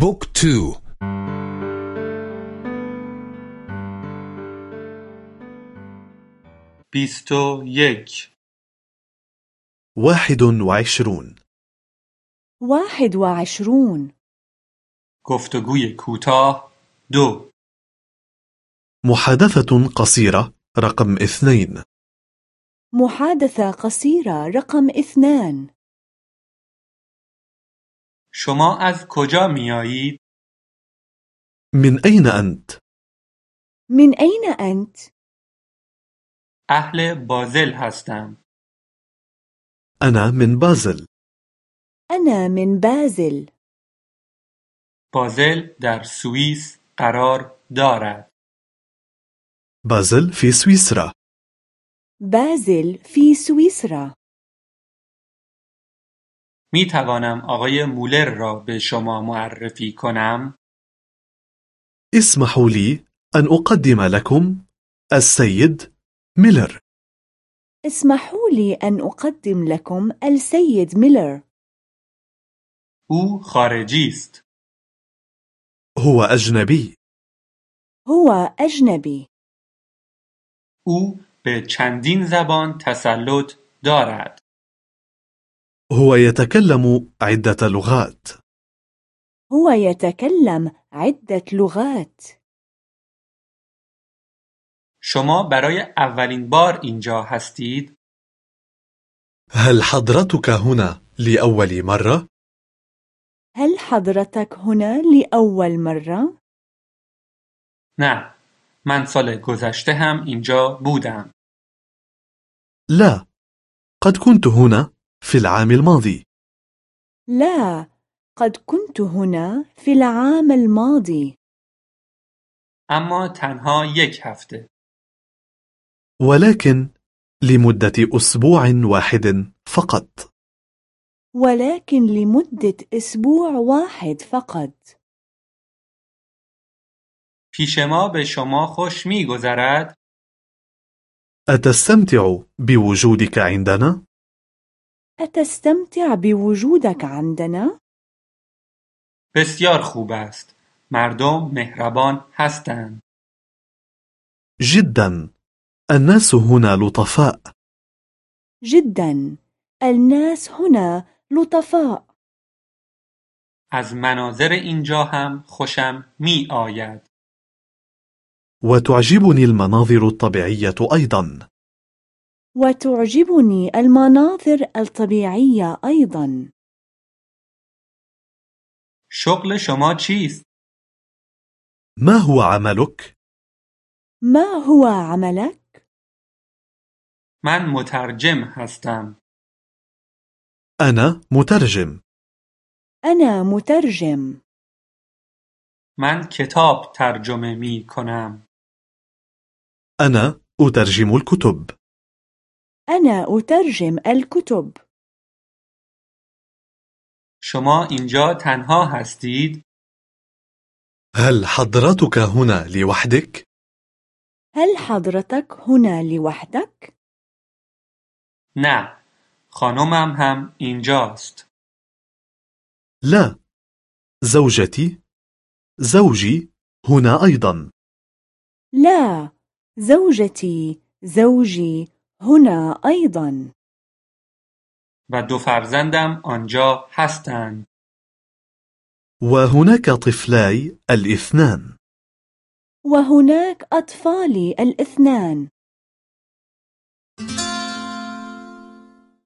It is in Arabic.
book two بیست و یک. واحد وعشرون واحد وعشرون گفتگوی کوتاه. دو. محادثة قصيرة رقم اثنين. محادثة قصيرة رقم اثنان. شما از کجا میایید؟ من أين أنت؟ من أين أنت؟ اهل بازل هستم. أنا من بازل أنا من بازل بازل در سوئیس قرار دارد. بازل في سويسرا بازل في سويسرا می توانم آقای مولر را به شما معرفی کنم؟ اسمحوا لي أن أقدم لكم السيد ميلر اسمحوا لي أن أقدم لكم السيد ميلر او خارجی است. هو أجنبي هو أجنبي او به چندین زبان تسلط دارد. هو يتكلم عدة لغات هو يتكلم عدة لغات شما برای اولین بار اینجا هستید؟ هل حضرتك هنا لأول مرة؟ هل حضرتك هنا لأول مرة؟ نه. من سال گذشته هم اینجا بودم. لا قد كنت هنا في العام الماضي لا قد كنت هنا في العام الماضي اما تنها یک هفته. ولكن لمدة أسبوع واحد فقط ولكن لمدة أسبوع واحد فقط پیش ما به شما خوش میگذرد؟ أتستمتع بوجودك عندنا؟ أتستمتع بوجودك عندنا؟ بسیار خوب است. مردم مهربان هستند. جدا الناس هنا لطفاء جدا الناس هنا لطفاء از مناظر اینجا هم خوشم می آید. وتعجبني المناظر الطبيعية أيضا وتعجبني المناظر الطبيعية أيضا شغل شما چیست؟ ما هو عملك؟ ما هو عملك؟ من مترجم هستم. أنا مترجم أنا مترجم من کتاب ترجمه می کنم. أنا أترجم الكتب أنا أترجم الكتب شما اینجا تنها هستید؟ هل حضرتك هنا لوحدك؟ هل حضرتك هنا لوحدك؟ نه. خانمم هم اینجاست. لا زوجتي زوجي هنا أيضا لا زوجتي زوجي هنا أيضا. و دو فرزندم آنجا هستند. وهناك طفلاي الاثنان. وهناك أطفالي الاثنان.